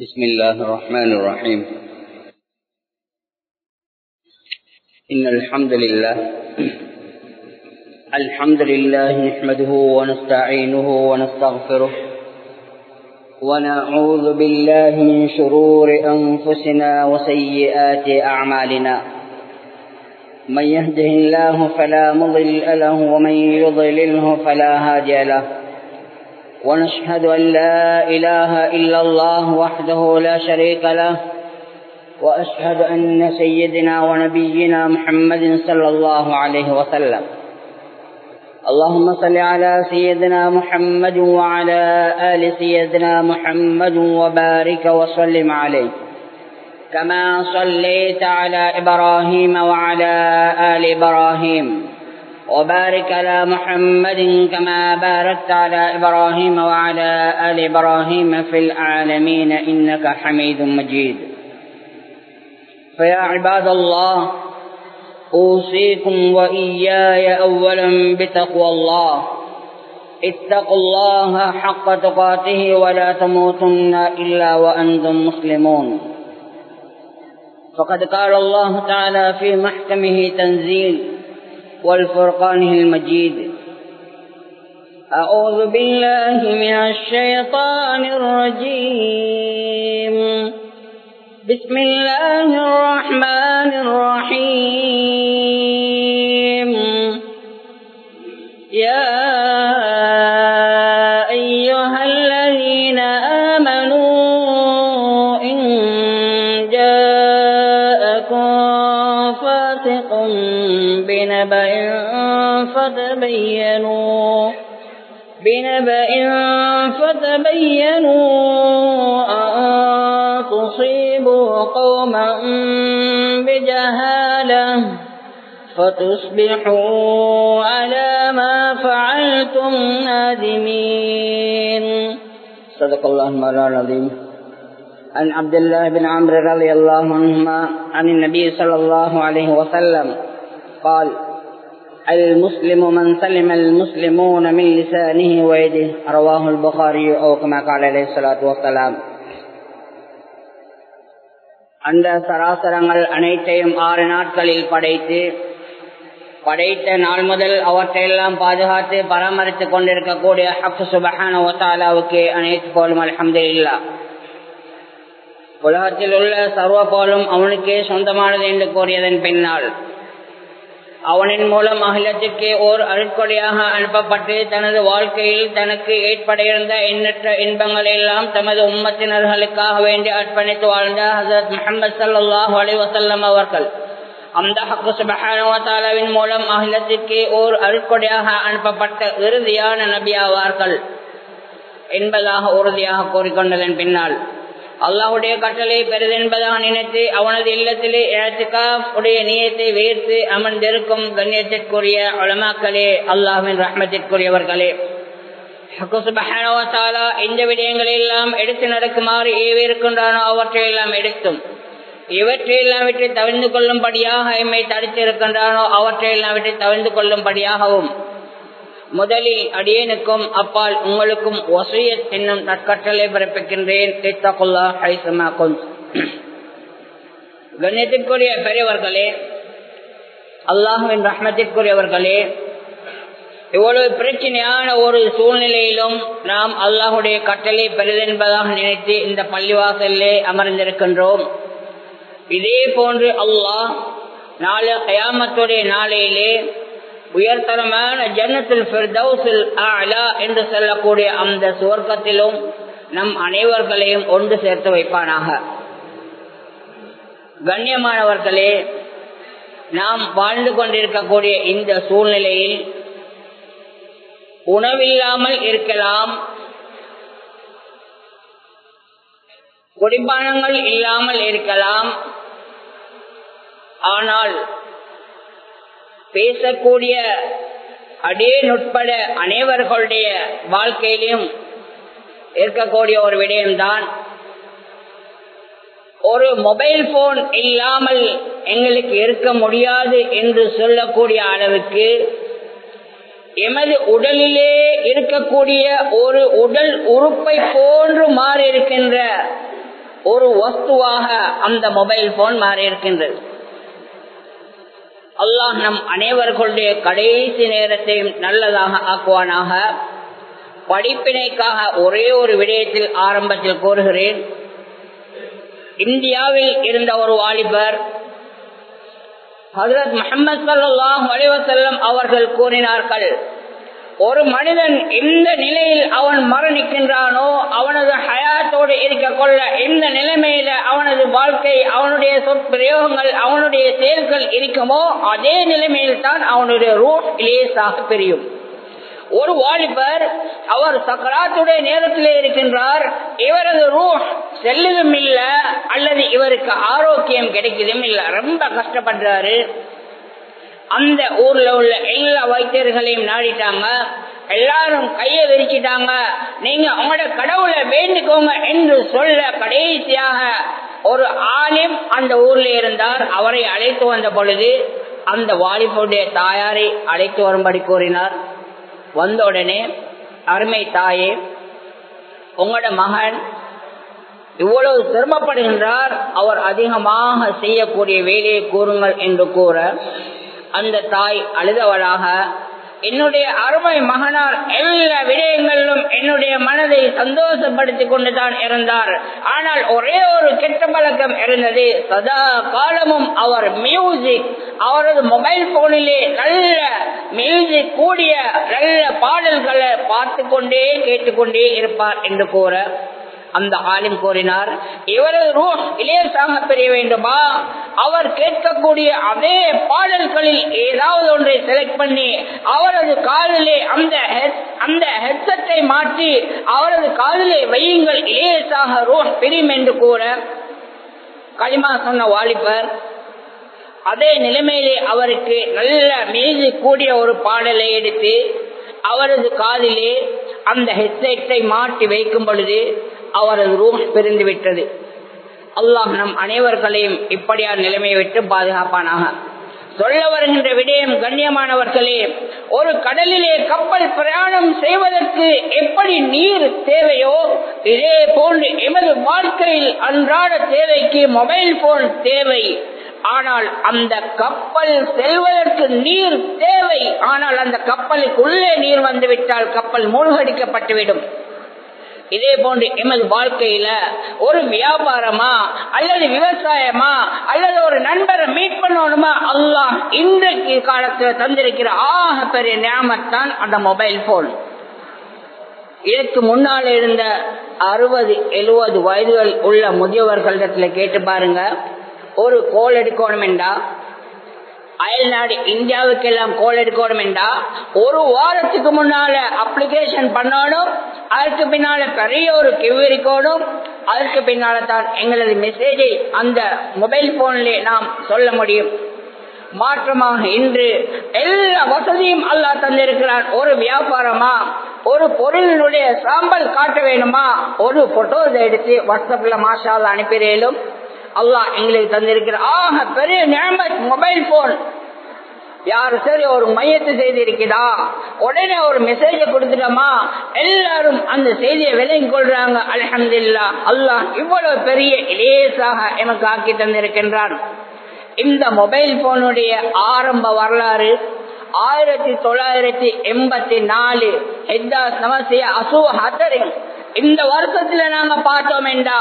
بسم الله الرحمن الرحيم. إن الحمد لله الحمد لله نحمده ونستعينه ونستغفره ونعوذ بالله من شرور أنفسنا وسيئات أعمالنا. من يهده الله فلا مضل له ومن يضلله فلا هادي له. ونشهد أن لا إله إلا الله وحده لا شريك له وأشهد أن سيدنا ونبينا محمد صلى الله عليه وسلم. اللهم صل على سيدنا محمد وعلى آل سيدنا محمد وبارك وسلم عليه. كما صليت على إبراهيم وعلى آل إبراهيم. وبارك على محمد كما باركت على إبراهيم وعلى آل إبراهيم في العالمين إنك حميد مجيد. فيا عباد الله أوصيكم وإياي أولا بتقوى الله. اتقوا الله حق تقاته ولا تموتن إلا وأنتم مسلمون. فقد قال الله تعالى في محكمه تنزيل والفرقانه المجيد. أعوذ بالله من الشيطان الرجيم. بسم الله الرحمن الرحيم. يا فتبينوا بنبأ فتبينوا أن تصيبوا قوما بجهالة فتصبحوا على ما فعلتم نادمين. صدق الله مولانا العظيم عن عبد الله بن عمرو رضي الله عنهما عن النبي صلى الله عليه وسلم قال المسلم من سلم المسلمون من لسانه ويده رواه البخاري أو كما قال عليه الصلاة والسلام அந்த சராசரங்கள் அனைத்தையும் ஆறு நாட்களில் படைத்து படைத்த நாள் முதல் அவற்றையெல்லாம் பாதுகாத்து பராமரித்துக் கொண்டிருக்கக்கூடிய ஹக்கு சுபஹான ஒத்தாலாவுக்கு அனைத்து போலும் அலமது இல்லா உலகத்தில் உள்ள சர்வ போலும் அவனுக்கே சொந்தமானது என்று கூறியதன் பின்னால் அவனின் மூலம் அகிலத்துக்கு ஓர் அருட்கொடையாக அனுப்பப்பட்டு தனது வாழ்க்கையில் தனக்கு ஏற்பட இருந்த எண்ணற்ற இன்பங்களை எல்லாம் தமது உம்மத்தினர்களுக்காக வேண்டி அர்ப்பணித்து வாழ்ந்த ஹசரத் முகமது சல்லாஹ் அலிவசல்லம் அவர்கள். அந்த ஹக்கு மூலம் அகிலத்திற்கு ஓர் அருட்கொடையாக அனுப்பப்பட்ட இறுதியான நபியாவார்கள் என்பதாக உறுதியாக கூறிக்கொண்டதன் பின்னால் அல்லாஹுடைய கட்டளை பெரிதென்பதாக நினைத்து அவனது இல்லத்திலே இழத்துக்கா உடைய நீயத்தை வேர்த்து அமர்ந்திருக்கும் கண்ணியத்திற்குரிய உளமாக்களே அல்லாஹின் ரஹ்மத்திற்குரியவர்களே. இந்த விடயங்களை எல்லாம் எடுத்து நடக்குமாறு ஏவிருக்கின்றானோ அவற்றையெல்லாம் எடுத்தும். இவற்றையெல்லாம் விட்டு தவிர்ந்து கொள்ளும்படியாக எம்மை தடுத்திருக்கின்றானோ அவற்றையெல்லாம் விட்டு தவிர்ந்து கொள்ளும்படியாகவும் முதலில் அடியனுக்கும் அப்பால் உங்களுக்கும் ஒசையத் என்னும் நற்கட்டளை பிறப்பிக்கின்றேன். கண்ணியத்திற்குரிய பெரியவர்களே அல்லாஹுவின் ரஹ்மத்திற்குரியவர்களே இவ்வளவு பிரச்சனையான ஒரு சூழ்நிலையிலும் நாம் அல்லாஹுடைய கட்டளை பெரிதென்பதாக நினைத்து இந்த பள்ளிவாசலிலே அமர்ந்திருக்கின்றோம். இதே போன்று அல்லாஹ் நாளை கயாமத்துடைய நாளையிலே உயர்தரமான ஜன்னத்தில் ஃபிர்தௌசில் ஆலா என்று சொல்லக்கூடிய அந்த சுவர்க்கத்திலும் நம் அனைவர்களையும் ஒன்று சேர்த்து வைப்பானாக. கண்ணியமானவர்களே நாம் வாழ்ந்து கொண்டிருக்கக்கூடிய இந்த சூழ்நிலையில் உணவில்லாமல் இருக்கலாம் குடிப்பானங்கள் இல்லாமல் இருக்கலாம் ஆனால் பேசக்கூடிய அடே நுட்பட அனைவர்களுடைய வாழ்க்கையிலும் இருக்கக்கூடிய ஒரு விடயம்தான் ஒரு மொபைல் போன் இல்லாமல் எங்களுக்கு இருக்க முடியாது என்று சொல்லக்கூடிய அளவுக்கு எமது உடலிலே இருக்கக்கூடிய ஒரு உடல் உறுப்பை போன்று மாறி இருக்கின்ற ஒரு வஸ்துவாக அந்த மொபைல் போன் மாறி இருக்கின்றது அல்லாஹ் நம் அனைவர்களுடைய கடைசி நேரத்தையும் நல்லதாக ஆக்குவானாக. படிப்பினைக்காக ஒரே ஒரு விடயத்தில் ஆரம்பத்தில் கூறுகிறேன் இந்தியாவில் இருந்த ஒரு வாலிபர் ஹசரத் முகமது சல்லாஹ் அலிவசல்லம் அவர்கள் கூறினார்கள் ஒரு மனிதன் எந்த நிலையில் அவன் மரணிக்கின்றானோ அவனது ஹயாத்தோடு இருக்க கொள்ள எந்த நிலைமையில அவனது வாழ்க்கை அவனுடைய சொற்பிரயோகங்கள் அவனுடைய செயல்கள் இருக்குமோ அதே நிலைமையில் தான் அவனுடைய ரூட் லேசாக பிரியும். ஒரு வாலிபர் அவர் சக்கராத்துடைய நேரத்திலே இருக்கின்றார் இவரது ரூஹ் செல்லதும் இல்ல அல்லது இவருக்கு ஆரோக்கியம் கிடைக்கதும் இல்ல ரொம்ப கஷ்டப்படுறாரு. அந்த ஊர்ல உள்ள எல்லா வைத்தியர்களையும் நாடிட்டாங்க. எல்லாரும் கைய விரிச்சிட்டாங்க. நீங்க உங்களோட கடவுளை வேண்டிக்கோங்க என்று சொல்ல கடைசியாக ஒரு ஆலிம் அந்த ஊர்ல இருந்தார். அவரை அழைத்து வந்த பொழுது அந்த வாலிபுடைய தாயாரை அழைத்து வரும்படி கூறினார். வந்த உடனே அருமை தாயே உங்களோட மகன் இவ்வளவு சிரமப்படுகின்றார். அவர் அதிகமாக செய்யக்கூடிய வேலையை கூறுங்கள் என்று கூற அந்த தாய் அழுதவளாக என்னுடைய அருமை மகனார் எல்லா விடயங்களிலும் என்னுடைய மனதை சந்தோஷப்படுத்திக் கொண்டுதான் இருந்தார். ஆனால் ஒரே ஒரு கெட்ட பழக்கம் இருந்தது. சதா காலமும் அவர் மியூசிக் அவரது மொபைல் போனிலே நல்ல மியூசிக் கூடிய நல்ல பாடல்களை பார்த்து கொண்டே கேட்டுக்கொண்டே இருப்பார் என்று கூற அந்த ஆலிம் கூறினார் இவரது ரூஹ் இளையசாக பெரிய வேண்டுமா? அவர் கேட்கக்கூடிய அதே பாடல்களில் ஏதாவது ஒன்றை செலக்ட் பண்ணி அவரது காதலே அந்த அந்த ஹெட்செட்டை மாற்றி அவரது காலிலே வையுங்கள் இளையசாக ரூஹ் பிரியும் என்று கூற களிமா சொன்ன வாலிபர் அதே நிலைமையிலே அவருக்கு நல்ல மீது கூடிய ஒரு பாடலை எடுத்து அவரது காதிலே அந்த ஹெட்செட்டை மாட்டி வைக்கும் பொழுது அவரது ரூம் பிரிந்து விட்டது அல்லாஹ் நம் அனைவர்களையும் இப்படியான நிலைமையை விட்டு பாதுகாப்பானாக. சொல்ல வருகின்ற விடயம் கண்ணியமானவர்களே ஒரு கடலிலே கப்பல் பிரயாணம் செய்வதற்கு எப்படி நீர் தேவையோ இதே போன்று எமது வாழ்க்கையில் அன்றாட தேவைக்கு மொபைல் போன் தேவை. ஆனால் அந்த கப்பல் செல்வதற்கு நீர் தேவை. ஆனால் அந்த கப்பலுக்குள்ளே நீர் வந்துவிட்டால் கப்பல் மூழ்கடிக்கப்பட்டுவிடும். இதே போன்று எமது வாழ்க்கையில ஒரு வியாபாரமா அல்லது விவசாயமா அல்லது ஒரு நண்பரை மீட் பண்ணணுமா அல்லாஹ் இன்றைக்கு காலத்துல தந்திருக்கிற ஆக பெரிய ஞாபகத்தான் அந்த மொபைல் போன் இதற்கு முன்னால் இருந்த அறுபது எழுபது வயதுகள் உள்ள முதியவர்களிடத்துல கேட்டு பாருங்க. ஒரு கோல் எடுக்கணும் என்றா அயல் நாடு இந்தியாவுக்கு எல்லாம் கோல் எடுக்கணும் என்றா ஒரு வாரத்துக்கு முன்னால அப்ளிகேஷன் பண்ணணும் அதற்கு பின்னால பெரிய ஒரு கிவிரிக்கோடும் அதற்கு பின்னால தான் எங்களது மெசேஜை அந்த மொபைல் போன்ல நாம் சொல்ல முடியும். மாற்றமாக இன்று எல்லா வசதியும் அல்லா தந்திருக்கிறான் ஒரு வியாபாரமா ஒரு பொருளினுடைய சாம்பல் காட்ட வேணுமா? ஒரு போட்டோ எடுத்து வாட்ஸ்அப்ல மாஷால் அனுப்பிடலும் அல்லாஹ் எங்களுக்கு தந்திருக்கிற ஆக பெரிய நேமத் மொபைல் போன் யாரு சரி ஒரு மையத்தை செய்தி இருக்குதா? உடனே ஒரு மெசேஜ கொடுத்துட்டோமா? எல்லாரும் அந்த செய்தியை விலகி கொள்றாங்க. அலமதுல்லா அல்லாஹ் இவ்வளவு பெரிய இலேசாக எனக்கு ஆக்கி தந்திருக்கின்றான். இந்த மொபைல் போனுடைய ஆரம்ப வரலாறு ஆயிரத்தி தொள்ளாயிரத்தி எண்பத்தி நாலு ஹெத்தாஸ் நமசிய அசு ஹத்தரின் இந்த வருஷத்துல நாங்க பார்த்தோம் என்றா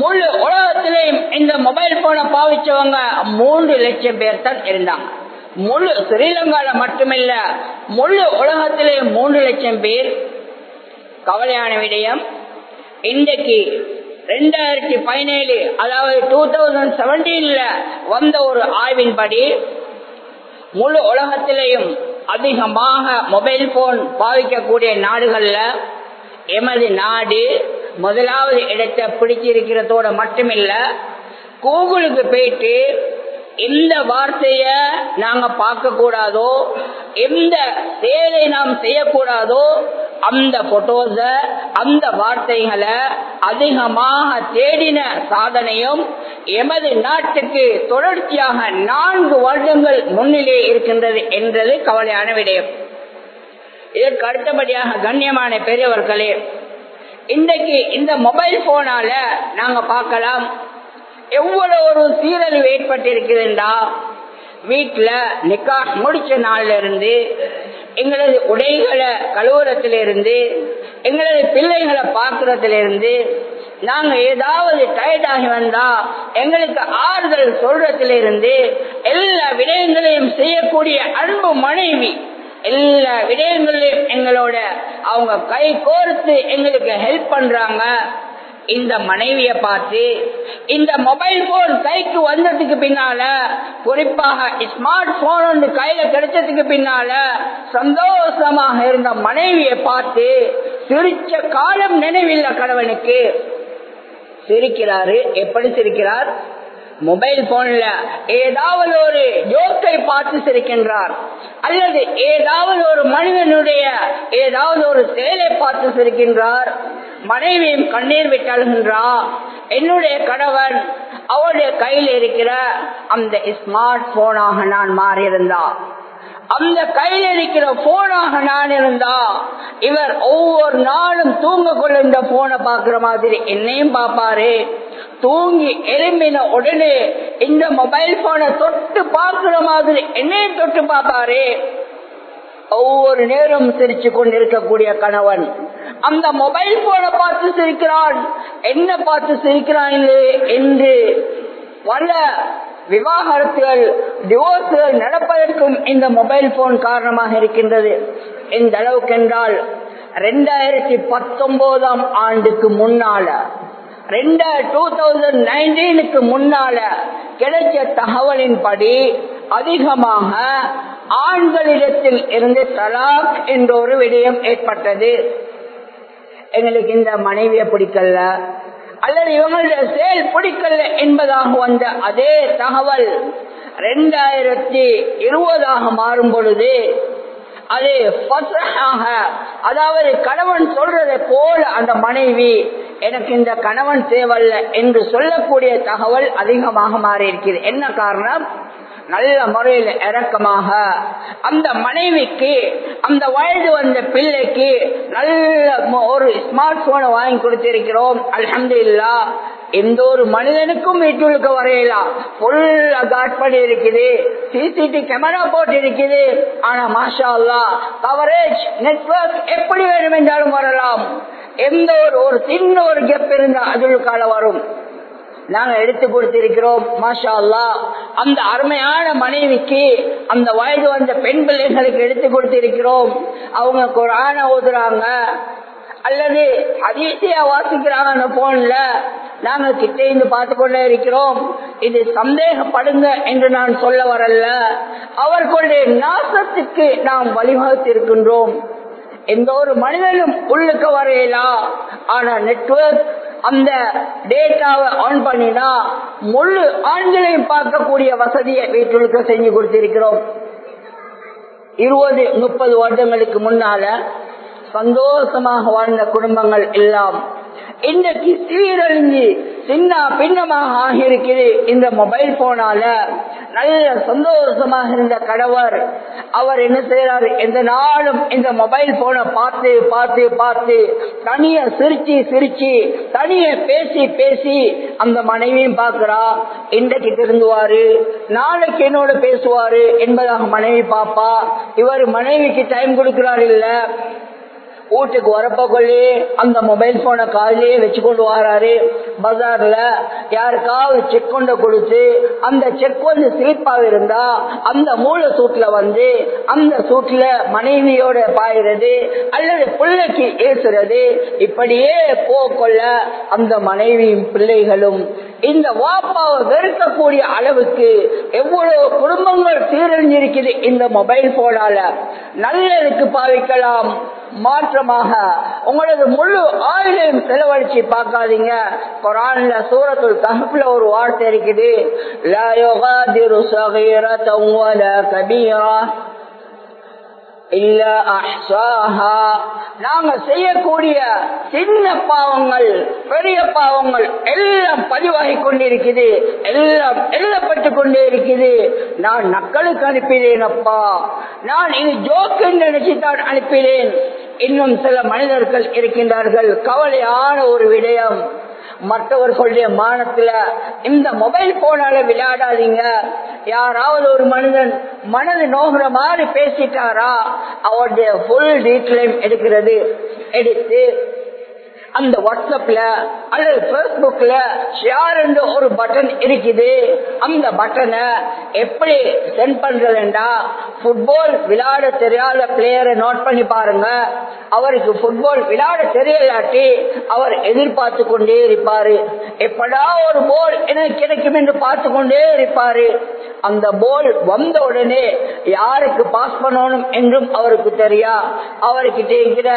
முழு உலகத்திலேயும் இந்த மொபைல் போனை பாவிச்சவங்க மூன்று லட்சம் பேர் தான் இருந்தாங்க. முழு ஸ்ரீலங்கால மட்டுமில்ல முழு உலகத்திலே மூன்று லட்சம் பேர் கவலையான விடயம். இன்றைக்கு ரெண்டாயிரத்தி பதினேழு அதாவது டூ தௌசண்ட் செவன்டீன்ல வந்த ஒரு ஆய்வின்படி முழு உலகத்திலையும் அதிகமாக மொபைல் போன் பாவிக்கக்கூடிய நாடுகள்ல எமது நாடு முதலாவது இடத்தை பிடிச்சிருக்கிறதோட மட்டுமில்ல கூகுளுக்கு போயிட்டு எந்த வார்த்தைய நாங்க பார்க்க கூடாதோ எந்த செயலை நாம் செய்யக்கூடாதோ அந்த போட்டோஸ அந்த வார்த்தைகளை அதிகமாக தேடின சாதனையும் எமது நாட்டுக்கு தொடர்ச்சியாக நான்கு வருடங்கள் முன்னிலே இருக்கின்றது என்றது கவலையான விடயம். இதற்கு அடுத்தபடியாக கண்ணியமான பெரியவர்களே இன்றைக்கு இந்த மொபைல் போனால நாங்க பார்க்கலாம். எவ்வளவு ஒரு சீரழிவு ஏற்பட்டிருக்குதுண்டா வீட்டுல நிக்கா முடிச்ச நாள்ல இருந்து எங்களது உடைகளை கழுவுறத்திலிருந்து எங்களது பிள்ளைகளை பார்க்கறதிலிருந்து நாங்க ஏதாவது டயர்ட் ஆகி வந்தா எங்களுக்கு ஆறுதல் சொல்றதிலிருந்து எல்லா விடயங்களையும் செய்யக்கூடிய அன்பு மனைவி எல்லா விடயங்களையும் எங்களோட அவங்க கை கோர்த்து எங்களுக்கு ஹெல்ப் பண்றாங்க. இந்த மனைவிய பார்த்து இந்த மொபைல் போன் கைக்கு வந்ததுக்கு பின்னால குறிப்பாக ஸ்மார்ட் போன் ஒன்று கையில கிடைச்சதுக்கு பின்னால சந்தோஷமாக இருந்த மனைவியை பார்த்து சிரிச்ச காலம் நினைவில்லை கணவனுக்கு. சிரிக்கிறாரு. எப்படி சிரிக்கிறார்? மொபைல் போன்ல ஏதாவது ஒரு ஜோக்கை பார்த்து சிரிக்கின்றார். அல்லது ஏதாவது ஒரு மனிதனுடைய ஏதாவது ஒரு செயலை பார்த்து சிரிக்கின்றார். மனைவியும் கண்ணீர் விட்டழுகின்றார் என்னுடைய கணவன் அவருடைய கையில் இருக்கிற அந்த ஸ்மார்ட் போனாக நான் மாறியிருந்தா? அந்த கையில் இருக்கிற போனாக நான் இருந்தா? இவர் ஒவ்வொரு நாளும் தூங்க கொள்ள இந்த போனை பாக்குற மாதிரி என்னையும் பாப்பாரு தூங்கி எழும்பின உடனே இந்த மொபைல் போனை தொட்டு பார்க்கிற மாதிரி என்னையும் தொட்டு பாப்பாரு ஒவ்வொரு நேரம் சிரிச்சு கொண்டிருக்கக்கூடிய கணவன் அந்த மொபைல் போனை பார்த்து சிரிக்கிறான். என்ன பார்த்து சிரிக்கிறான் என்று பல விவாகரத்துகள் டிவோர்ஸுகள் நடப்பதற்கும் இந்த மொபைல் போன் காரணமாக இருக்கின்றது. இந்த அளவுக்கு என்றால் ரெண்டாயிரத்தி பத்தொன்பதாம் ஆண்டுக்கு முன்னால ரெண்டு டூ தௌசண்ட் நைன்டீனுக்கு முன்னால கிடைச்ச தகவலின்படி அதிகமாக ஆண்களிடத்தில் இருந்து தலாக் என்ற ஒரு விடயம் ஏற்பட்டது. எங்களுக்கு இந்த மனைவியை பிடிக்கல அல்லது இவங்களுடைய செயல் பிடிக்கல என்பதாக வந்த அதே தகவல் ரெண்டாயிரத்தி இருபதாக மாறும் பொழுது அது அதாவது கணவன் சொல்றதை போல அந்த மனைவி எனக்கு இந்த கணவன் தேவல்ல என்று சொல்லக்கூடிய தகவல் அதிகமாக மாறி இருக்கிறது என்ன காரணம்? நல்ல முறையில் இறக்கமாக. அந்த மனைவிக்கு அந்த வயது வந்த பிள்ளைக்கு நல்ல ஒரு ஸ்மார்ட் போனை வாங்கி கொடுத்திருக்கிறோம். அலமது இல்லா எந்த ஒரு மனிதனுக்கும் வீட்டுக்கு வரையலாம் ஃபுல்லா காட் பண்ணி இருக்குது சிசிடி கேமரா போட்டு இருக்குது ஆனா மாஷா அல்லா கவரேஜ் நெட்வொர்க் எப்படி வேணும் என்றாலும் வரலாம். எந்த ஒரு ஒரு சின்ன ஒரு கெப் இருந்தா அதுக்கால வரும். நாங்கள் எடுத்து கொடுத்திருக்கிறோம் மாஷா அல்லா அந்த அருமையான மனைவிக்கு அந்த வயது வந்த பெண் பிள்ளைகளுக்கு எடுத்து கொடுத்திருக்கிறோம். அவங்க குரான ஓதுறாங்க. அல்லது அதிசயா வாசிக்கிறாங்க அந்த போன்ல நாங்கள் கிட்டே இருந்து பார்த்து கொண்டே இருக்கிறோம். இது சந்தேகப்படுங்க என்று நான் சொல்ல வரல. அவர்களுடைய நாசத்துக்கு நாம் வழிவகுத்திருக்கின்றோம். எந்த ஒரு மனிதனும் உள்ளுக்க வரையலாம் ஆனா நெட்வொர்க் அந்த டேட்டாவை ஆன் பண்ணினா முழு ஆண்களையும் பார்க்கக்கூடிய வசதியை வீட்டுக்கு செஞ்சு கொடுத்திருக்கிறோம். இருபது முப்பது வருடங்களுக்கு முன்னால சந்தோஷமாக வாழ்ந்த குடும்பங்கள் எல்லாம் இன்றைக்கு சீரழிஞ்சு சின்ன பின்னமாக ஆகியிருக்குது இந்த மொபைல் போனால நல்ல சந்தோஷமாக இருந்த கணவர் அவர் என்ன செய்யறாரு எந்த நாளும் இந்த மொபைல் போனை பார்த்து பார்த்து பார்த்து தனிய சிரிச்சு சிரிச்சு தனிய பேசி பேசி அந்த மனைவியும் பார்க்கிறா இன்றைக்கு திருந்துவாரு நாளைக்கு என்னோட பேசுவாரு என்பதாக மனைவி பாப்பா இவர் மனைவிக்கு டைம் கொடுக்கிறார் இல்ல வீட்டுக்கு வரப்ப அந்த மொபைல் போனை காலிலேயே வச்சு கொண்டு வராரு. பஜார்ல யாருக்காவது செக் கொண்டு கொடுத்து அந்த செக் வந்து சிலிப்பாக இருந்தா அந்த மூளை சூட்டில் வந்து அந்த சூட்டில் மனைவியோட பாயிறது அல்லது பிள்ளைக்கு ஏசுறது இப்படியே போக்கொள்ள அந்த மனைவியும் பிள்ளைகளும் இந்த வாப்பாவை வெறுக்கக்கூடிய அளவுக்கு எவ்வளவு குடும்பங்கள் சீரழிஞ்சிருக்குது இந்த மொபைல் போனால நல்லதுக்கு பாவிக்கலாம். மாற்றமாக உங்களது முழு ஆயுளையும் செலவழிச்சு பார்க்காதீங்க. குரான்ல சூரத்துள் கஹப்ல ஒரு வார்த்தை இருக்குது. இல்ல நாங்க செய்யக்கூடிய சின்ன பாவங்கள் பெரிய பாவங்கள் எல்லாம் பதிவாகி கொண்டிருக்குது. எல்லாம் எழுதப்பட்டு கொண்டே இருக்குது. நான் நக்களுக்கு அனுப்பினேன் அப்பா. நான் இது ஜோக்கு நினைச்சுதான் அனுப்பினேன். இன்னும் சில மனிதர்கள் இருக்கின்றார்கள். கவலையான ஒரு விடயம். மற்றவர்களுடைய மானத்துல இந்த மொபைல் போனால விளையாடாதீங்க. யாராவது ஒரு மனிதன் மனது நோகிற மாதிரி பேசிட்டாரா அவருடைய ஃபுல் டீட்டெயிலும் எடுக்கிறது. எடுத்து அந்த வாட்ஸ்அப்ல அல்லது பேஸ்புக்ல ஷேர் என்று ஒரு பட்டன் இருக்குது. அந்த பட்டனை எப்படி சென்ட் பண்றதுண்டா ஃபுட்பால் விளையாட தெரியாத பிளேயரை நோட் பண்ணி பாருங்க. அவருக்கு ஃபுட்பால் விளையாட தெரியலாட்டி அவர் எதிர்பார்த்து கொண்டே இருப்பாரு. எப்படா ஒரு போல் எனக்கு கிடைக்கும் என்று பார்த்து கொண்டே இருப்பாரு. அந்த போல் வந்த உடனே யாருக்கு பாஸ் பண்ணணும் என்றும் அவருக்கு தெரியா? அவர்கிட்ட இருக்கிற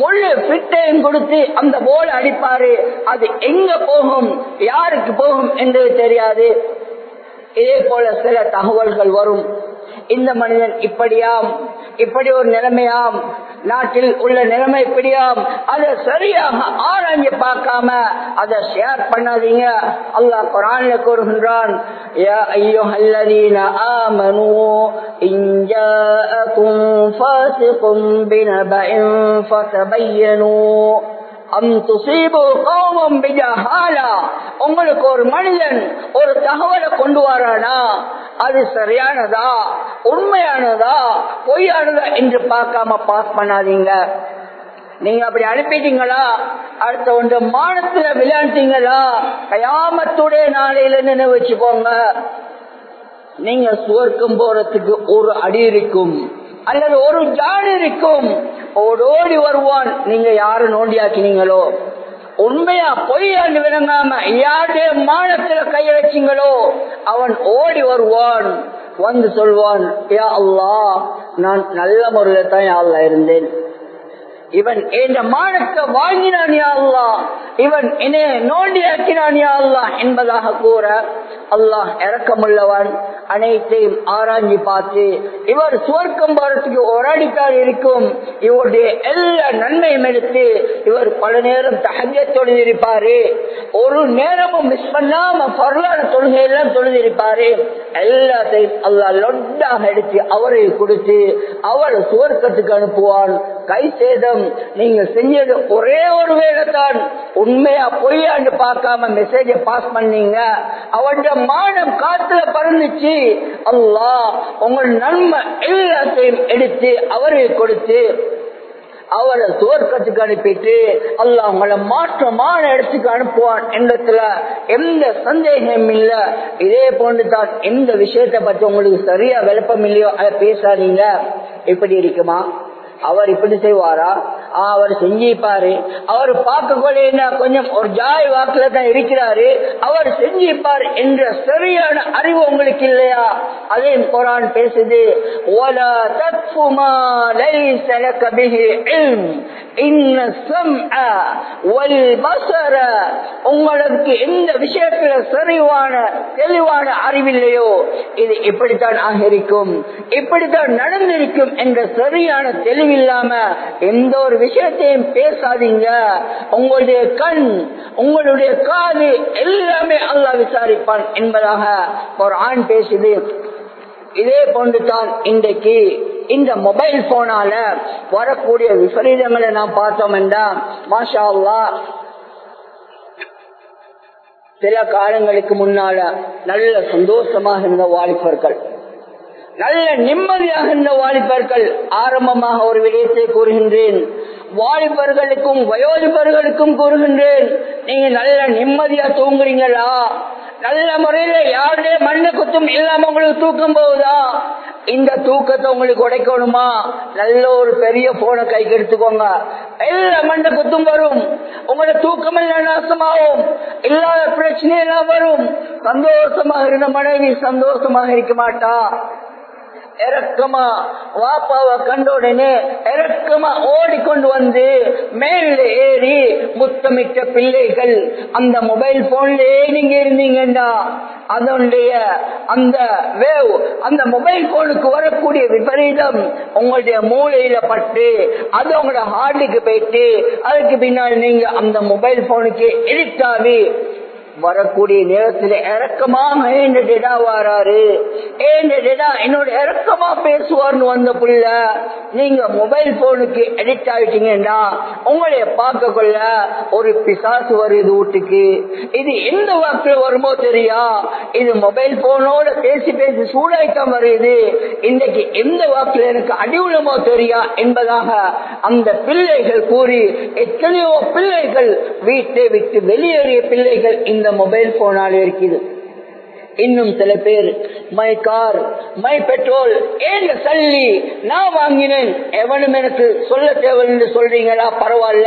முழு பிட்டையும் கொடுத்து அந்த போல் அடிப்பாரு. அது எங்க போகும் யாருக்கு போகும் என்று தெரியாது. இதே போல சில தகவல்கள் வரும். இந்த மனிதன் இப்படியாம் இப்படி ஒரு நிலைமையாம் நாட்டில் உள்ள நிலைமை இப்படியாம் அதை சரியாக ஆராய்ஞ்சு பார்க்காம அதை ஷேர் பண்ணாதீங்க. அல்லாஹ் குரான்ல கூறுகின்றான் யா உங்களுக்கு ஒரு மனிதன் ஒரு தகவலை கொண்டு வரானா? அது சரியானதா? உண்மையானதா? பொய்யானதா என்று பார்க்காம பாஸ் பண்ணாதீங்க. நீங்க அப்படி அனுப்பிட்டீங்களா? அடுத்த ஒன்று மானத்துல விளையாண்டீங்களா? கயாமத்துடைய நாளையில நினைவு வச்சுக்கோங்க. நீங்க சுவர்க்கம் போறதுக்கு ஒரு அடி இருக்கும். அல்லது ஒரு ஜாடி இருக்கும். ஓடோடி வருவான். நீங்க யாரு நோண்டியாக்கினீங்களோ? உண்மையா பொய்யாண்டு விளங்காம யாருடைய மானத்துல கைய வச்சீங்களோ அவன் ஓடி வருவான். வந்து சொல்வான் யா அல்லா நான் நல்ல முறையில தான் யாழ்ல இருந்தேன். இவன் என்ற மானத்தை வாங்கினான் அல்லா இவன் என்னை நோண்டியாக்கினான் யா அல்லா என்பதாக கூற அல்லாஹ் இறக்கமுள்ளவன் அனைத்தையும் ஆராய்ஞ்சி பார்த்து இவர் சுவர்க்கம் போறதுக்கு ஒரு இருக்கும். இவருடைய எல்லா நன்மையும் எடுத்து இவர் பல நேரம் தகஞ்ச தொழுதிருப்பாரு. ஒரு நேரமும் மிஸ் பண்ணாம பொருளாதார தொழுகையெல்லாம் தொழுதிருப்பாரு. எல்லாத்தையும் அல்லா லொட்டாக எடுத்து அவரை கொடுத்து அவர் சுவர்க்கத்துக்கு அனுப்புவான். கை செய்த சேதம் நீங்க செஞ்சது ஒரே ஒரு வேலைத்தான் உண்மையா பொய்யாண்டு பார்க்காம மெசேஜ பாஸ் பண்ணீங்க. அவன் மானம் காத்துல பறந்துச்சு. அல்லா உங்கள் நன்மை எல்லாத்தையும் எடுத்து அவருக்கு கொடுத்து அவரை தோற்கத்துக்கு அனுப்பிட்டு அல்ல அவங்களை மாற்றமான இடத்துக்கு அனுப்புவான் என்றதுல எந்த சந்தேகமும் இல்ல. இதே போன்று தான் எந்த விஷயத்தை பத்தி உங்களுக்கு சரியா விளப்பம் இல்லையோ அதை பேசாதீங்க. எப்படி இருக்குமா? அவர் இப்படி செய்வாரா? அவர் செஞ்சிப்பாரு. அவர் பார்க்கக்கூடிய கொஞ்சம் ஒரு ஜாய் வாக்குல தான் இருக்கிறாரு. அவர் செஞ்சிப்பார் என்ற சரியான அறிவு உங்களுக்கு இல்லையா? அதையும் குரான் பேசுது உங்களுக்கு எந்த விஷயத்துல சரிவான தெளிவான அறிவில்லையோ இது இப்படித்தான் ஆகிருக்கும் இப்படித்தான் நடந்திருக்கும் என்ற சரியான தெளிவு தெளிவில்லாம எந்த ஒரு விஷயத்தையும் பேசாதீங்க. உங்களுடைய கண் உங்களுடைய காது எல்லாமே அல்லாஹ் விசாரிப்பான் என்பதாக ஒரு ஆண் பேசுது. இதே போன்று தான் இன்றைக்கு இந்த மொபைல் போனால வரக்கூடிய விபரீதங்களை நாம் பார்த்தோம் என்றால் மாஷா அல்லா சில காலங்களுக்கு முன்னால நல்ல சந்தோஷமாக இருந்த வாலிபர்கள். நல்ல நிம்மதியாக இருந்த வாலிபர்கள் ஆரம்பமாக ஒரு விடயத்தை கூறுகின்றேன். வாலிபர்களுக்கும் வயோதிபர்களுக்கும் கூறுகின்றேன். நீங்க நல்ல நிம்மதியா தூங்குறீங்களா? நல்ல முறையில யாருடைய மண்ணு குத்தும் இல்லாம உங்களுக்கு தூக்கம் போகுதா? இந்த தூக்கத்தை உங்களுக்கு உடைக்கணுமா? நல்ல ஒரு பெரிய போனை கைக்கு எடுத்துக்கோங்க எல்லா மண்ட குத்தும் வரும். உங்களோட தூக்கம் எல்லாம் நாசமாகும். இல்லாத பிரச்சனை எல்லாம் வரும். சந்தோஷமாக இருந்த மனைவி சந்தோஷமாக இருக்க மாட்டா. இறக்கமா வாப்பாவை கண்ட உடனே இறக்கமா ஓடிக்கொண்டு வந்து மேல ஏறி முத்தமிட்ட பிள்ளைகள் அந்த மொபைல் போன்லயே நீங்க இருந்தீங்கன்னா அதனுடைய அந்த வேவ் அந்த மொபைல் போனுக்கு வரக்கூடிய விபரீதம் உங்களுடைய மூளையில பட்டு அது உங்களோட ஹார்டுக்கு போயிட்டு அதுக்கு பின்னால் நீங்க அந்த மொபைல் போனுக்கு எடிக்ட் ஆகி வரக்கூடிய நேரத்தில் இறக்கமாக ஏண்ட வாராரு. ஏண்ட டெடா என்னோட இறக்கமா பேசுவார்னு வந்த புள்ள நீங்க மொபைல் போனுக்கு அடிக்ட் ஆயிட்டீங்கன்னா உங்களைய பார்க்க கொள்ள ஒரு பிசாசு வருது வீட்டுக்கு. இது எந்த வாக்குல வருமோ தெரியா? இது மொபைல் போனோட பேசி பேசி சூடாய்த்தான் வருது. இன்னைக்கு எந்த வாக்குல எனக்கு அடிவுளமோ தெரியா என்பதாக அந்த பிள்ளைகள் கூறி எத்தனையோ பிள்ளைகள் வீட்டை விட்டு வெளியேறிய பிள்ளைகள் இந்த மொபைல் போனால் இருக்குது. இன்னும் சில பேர் மை கார் மை பெட்ரோல் ஏங்க சல்லி? நான் வாங்கினேன். எவனும் எனக்கு சொல்ல தேவைன்னு சொல்றீங்களா? பரவாயில்ல.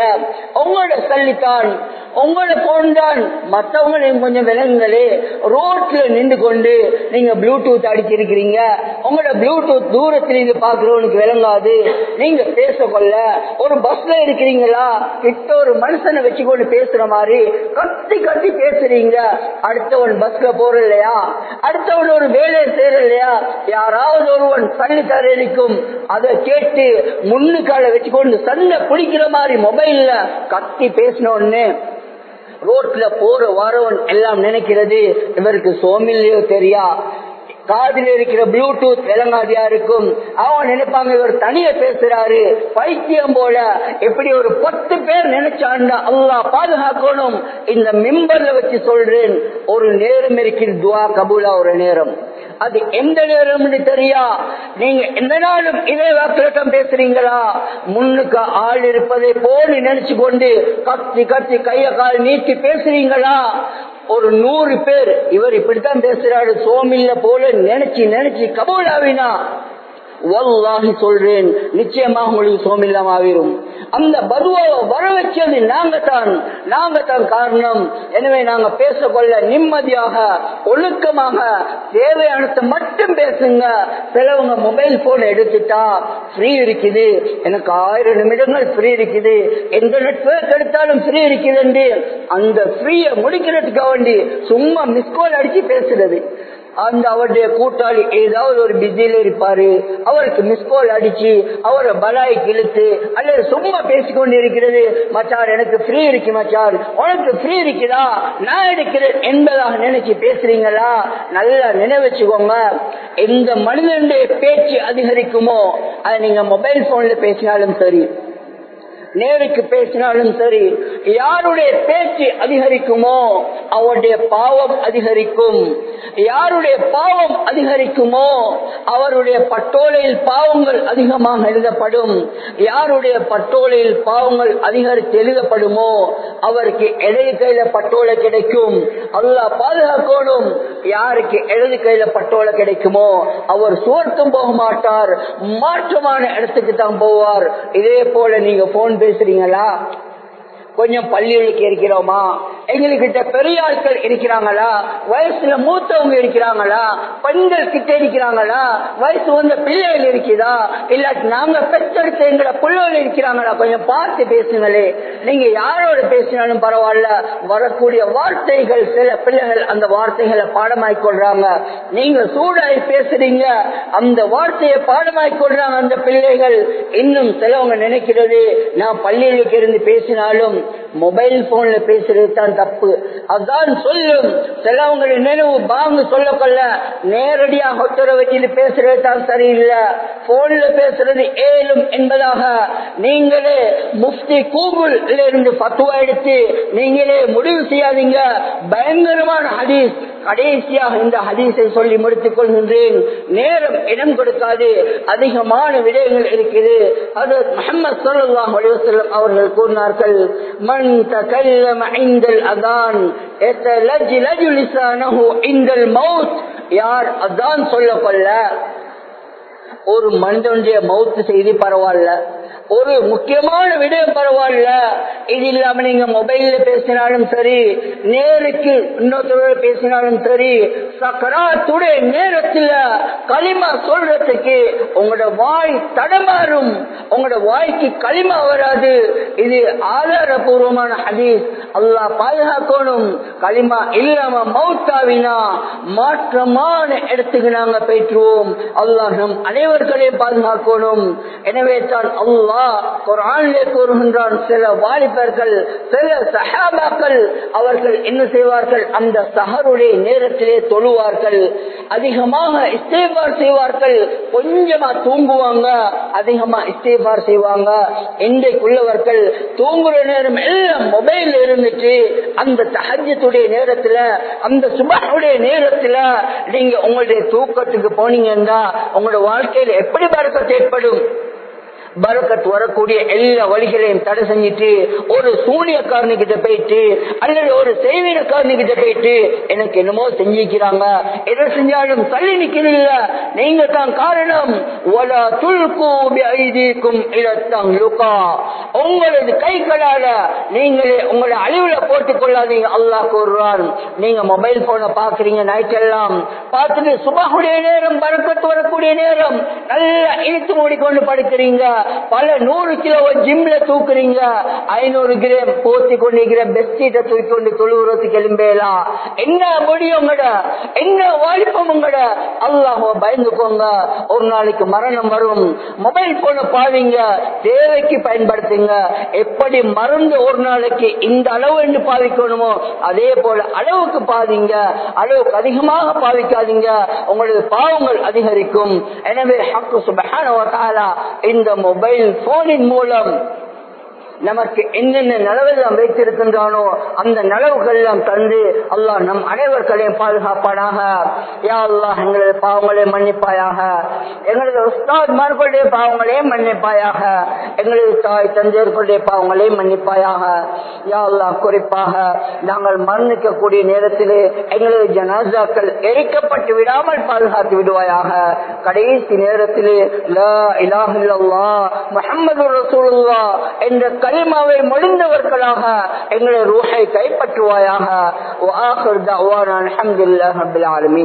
உங்களோட சல்லித்தான் உங்களோட போன் தான். மற்றவங்களையும் கொஞ்சம் விலங்குகளே ரோட்ல நின்று கொண்டு நீங்க ப்ளூடூத் அடிச்சிருக்கிறீங்க. உங்களோட ப்ளூடூத் தூரத்தில் இருந்து பாக்குறவனுக்கு விளங்காது. நீங்க பேச கொள்ள ஒரு பஸ்ல இருக்கிறீங்களா? கிட்ட ஒரு மனுஷனை வச்சுக்கொண்டு பேசுற மாதிரி கத்தி கத்தி பேசுறீங்க. அடுத்தவன் பஸ்ல போற இல்லையா? அடுத்தவன் ஒரு வேலை செய்யற இல்லையா யாராவது ஒருவன் தள்ளி தரணிக்கும் அதை கேட்டு முன்னுக்கால வச்சுக்கொண்டு சண்டை பிடிக்கிற மாதிரி மொபைல்ல கத்தி பேசின உடனே ரோட்ல போற வரவன் எல்லாம் நினைக்கிறது இவருக்கு சோமில்லையோ தெரியா? காதில் இருக்கிற ப்ளூடூத் விளங்காதியா இருக்கும் அவன் நினைப்பாங்க இவர் தனிய பேசுறாரு. பைத்தியம் போல எப்படி ஒரு பத்து பேர் நினைச்சாண்டா அல்லா பாதுகாக்கணும். இந்த மிம்பர்ல வச்சு சொல்றேன் ஒரு நேரம் இருக்கிற துவா கபூலா ஒரு நேரம். அது எந்த நேரம்னு தெரியா? நீங்க எந்த நாளும் இதே வாக்கிலட்டம் பேசுறீங்களா? முன்னுக்கு ஆள் இருப்பதை போல நினைச்சு கொண்டு கத்தி கத்தி கைய கால் நீட்டி பேசுறீங்களா? ஒரு நூறு பேர் இவர் இப்படித்தான் பேசுறாரு சோமில்ல போல நினைச்சு நினைச்சு கபூலாவினா வல்லாகி சொல்றேன் நிச்சயமாக உங்களுக்கு சோமில்லாம ஆகிரும் அந்த பருவாவை வர வச்சது நாங்க தான் நாங்க தான் காரணம். எனவே நாங்க பேசக்கொள்ள நிம்மதியாக ஒழுக்கமாக தேவையானத்தை மட்டும் பேசுங்க. சிலவங்க மொபைல் போன் எடுத்துட்டா ஃப்ரீ இருக்குது. எனக்கு ஆயிரம் நிமிடங்கள் ஃப்ரீ இருக்குது. எந்த நெட்ஒர்க் எடுத்தாலும் ஃப்ரீ இருக்குது அந்த ஃப்ரீயை முடிக்கிறதுக்காக வேண்டி சும்மா மிஸ்கால் அடிச்சு பேசுறது. அந்த அவருடைய கூட்டாளி ஏதாவது ஒரு பிஸியில இருப்பாரு அவருக்கு மிஸ்கால் அடிச்சு அவரை பலாய் கிழித்து அல்லது சும்மா பேசிக்கொண்டு இருக்கிறது மச்சார் எனக்கு ஃப்ரீ இருக்கு மச்சார் உனக்கு ஃப்ரீ இருக்குதா? நான் எடுக்கிறேன் என்பதாக நினைச்சு பேசுறீங்களா? நல்லா நினைவச்சுக்கோங்க. எந்த மனிதனுடைய பேச்சு அதிகரிக்குமோ அதை நீங்க மொபைல் போன்ல பேசினாலும் சரி. நேருக்கு பேசினாலும் சரி யாருடைய பேச்சு அதிகரிக்குமோ அவருடைய பாவம் அதிகரிக்கும். யாருடைய பாவம் அதிகரிக்குமோ அவருடைய பட்டோலையில் பாவங்கள் அதிகமாக எழுதப்படும். யாருடைய பட்டோலையில் பாவங்கள் அதிகரித்து எழுதப்படுமோ அவருக்கு எடை கையில பட்டோலை கிடைக்கும். அல்லா பாதுகாக்கணும். யாருக்கு எழுது கையில பட்டோலை கிடைக்குமோ அவர் சோர்த்தும் போக மாட்டார். மாற்றமான இடத்துக்கு தான் போவார். இதே போல நீங்க போன் பேசுறீங்களா? கொஞ்சம் பள்ளிகளுக்கு இருக்கிறோமா? எங்ககிட்ட பெரிய ஆட்கள் இருக்கிறாங்களா? வயசுல மூத்தவங்க இருக்கிறாங்களா? பெண்கள் கிட்ட இருக்கிறாங்களா? வயசு வந்த பிள்ளைகள் இருக்குதா? இல்ல நாங்க பெற்றெடுத்த எங்களை பிள்ளைகள் இருக்கிறாங்களா? கொஞ்சம் பார்த்து பேசுங்களே. நீங்க யாரோட பேசினாலும் பரவாயில்ல. வரக்கூடிய வார்த்தைகள் சில பிள்ளைகள் அந்த வார்த்தைகளை பாடமாய் கொள்றாங்க. நீங்க சூடாய் பேசுறீங்க. அந்த வார்த்தையை பாடமாய் கொள்றாங்க அந்த பிள்ளைகள். இன்னும் சிலவங்க நினைக்கிறது நான் பள்ளிகளுக்கு இருந்து பேசினாலும் மொபைல் போன்ல பேசுறது தான் தப்பு. அதான் சொல்லும். சிலவங்க நினைவு பாங்கு சொல்ல கொள்ள நேரடியாக ஒத்தர வச்சு பேசுறது தான் சரியில்லை. போன்ல பேசுறது ஏலும் என்பதாக நீங்களே முஃப்தி கூகுள் இருந்து பத்துவா எடுத்து நீங்களே முடிவு செய்யாதீங்க. பயங்கரமான ஹதீஸ். கடைசியாக இந்த ஹதீஸை சொல்லி முடித்துக் கொள்கின்றேன். நேரம் இடம் கொடுக்காது. அதிகமான விடயங்கள் இருக்குது அது முகமது சொல்லாஹ் அலிவசல்லம் அவர்கள் கூறினார்கள் மண் தகல்லம் ஐந்தல் அதான் மவுத் யார் அதான் சொல்ல கொள்ள ஒரு மனிதனுடைய மவுத்து செய்தி பரவாயில்ல. ஒரு முக்கியமான விடயம் பரவாயில்ல. இது இல்லாம நீங்க மொபைல்ல பேசினாலும் சரி நேருக்கு இன்னொருத்தரோட பேசினாலும் சரி சக்கராத்துடைய நேரத்துல களிமா சொல்றதுக்கு உங்களோட வாய் தடமாறும் உங்களோட வாய்க்கு களிமா வராது. இது ஆதாரபூர்வமான ஹதீஸ். அல்லா பாதுகாக்கணும். களிமா இல்லாம மௌத்தாவினா மாற்றமான இடத்துக்கு நாங்க பெற்றுவோம் அல்லாஹ் நம் அனைவர்களையும் பாதுகாக்கணும். எனவே தான் அல்லா அல்லாஹ் குரானிலே கூறுகின்றான் சில வாலிபர்கள் சில சஹாபாக்கள் அவர்கள் என்ன செய்வார்கள்? அந்த சஹருடைய நேரத்திலே தொழுவார்கள். அதிகமாக இஸ்தேபார் செய்வார்கள். கொஞ்சமா தூங்குவாங்க. அதிகமா இஸ்தேபார் செய்வாங்க. இன்றைக்குள்ளவர்கள் தூங்குற நேரம் எல்லாம் மொபைல் இருந்துட்டு அந்த தகஜத்துடைய நேரத்துல அந்த சுபஹுடைய நேரத்துல நீங்க உங்களுடைய தூக்கத்துக்கு போனீங்கன்னா உங்களோட வாழ்க்கையில எப்படி பறக்கத்து ஏற்படும்? பரக்கத் வரக்கூடிய எல்லா வழிகளையும் தடை செஞ்சுட்டு ஒரு சூனியக்காரனு கிட்ட போயிட்டு அல்லது ஒரு செய்வீனக்காரனு கிட்ட போயிட்டு எனக்கு என்னமோ செஞ்சிருக்கிறாங்க. எதை செஞ்சாலும் தள்ளி நிக்கிறீங்க நீங்க தான் காரணம் உங்களது கைகளால நீங்களே உங்களை அழிவுல போட்டுக் கொள்ளாதீங்க. அல்லாஹ் கூறுறான் நீங்க மொபைல் போனை பாக்குறீங்க நைட் எல்லாம். பார்த்துட்டு சுபகுடைய நேரம் பறக்கத்து வரக்கூடிய நேரம். நல்லா இழுத்து மூடிக்கொண்டு படுக்கிறீங்க. பல நூறு கிலோ ஜிம்ல தூக்குறீங்க ஐநூறு கிராம் போத்தி கொண்டிருக்கிற பெட்ஷீட்டை தூக்கி கொண்டு தொழுவுறதுக்கு எலும்பேலா என்ன முடியும் என்ன வாய்ப்பும் உங்கட அல்லாஹ் பயந்துக்கோங்க ஒரு நாளைக்கு மரணம் வரும். மொபைல் போன பாவீங்க தேவைக்கு பயன்படுத்துங்க. எப்படி மருந்து ஒரு நாளைக்கு இந்த அளவு என்று பாவிக்கணுமோ அதே போல அளவுக்கு பாதிங்க அளவுக்கு அதிகமாக பாவிக்காதீங்க. உங்களது பாவங்கள் அதிகரிக்கும். எனவே ஹக்கு சுபஹான இந்த மொபைல் போனின் மூலம் நமக்கு என்னென்ன நலவெல்லாம் வைத்திருக்கின்றானோ அந்த நலவுகள்லாம் தந்து அல்லாஹ் நம் அனைவர்களையும் பாதுகாப்பானாக. யா அல்லாஹ் எங்களது பாவங்களை மன்னிப்பாயாக. எங்களது உஸ்தாத்மார்களுடைய பாவங்களையும் மன்னிப்பாயாக. எங்களது தாய் தந்தையர்களுடைய பாவங்களையும் மன்னிப்பாயாக. யா அல்லாஹ் குறிப்பாக நாங்கள் மரணிக்கக்கூடிய நேரத்திலே எங்களது ஜனாசாக்கள் எரிக்கப்பட்டு விடாமல் பாதுகாத்து விடுவாயாக. கடைசி நேரத்திலே லா இலாஹ என்ற கலிமாவை மொழிந்தவர்களாக எங்களை ரூஹை கைப்பற்றுவாயாக. அலமதுல்லாஹின்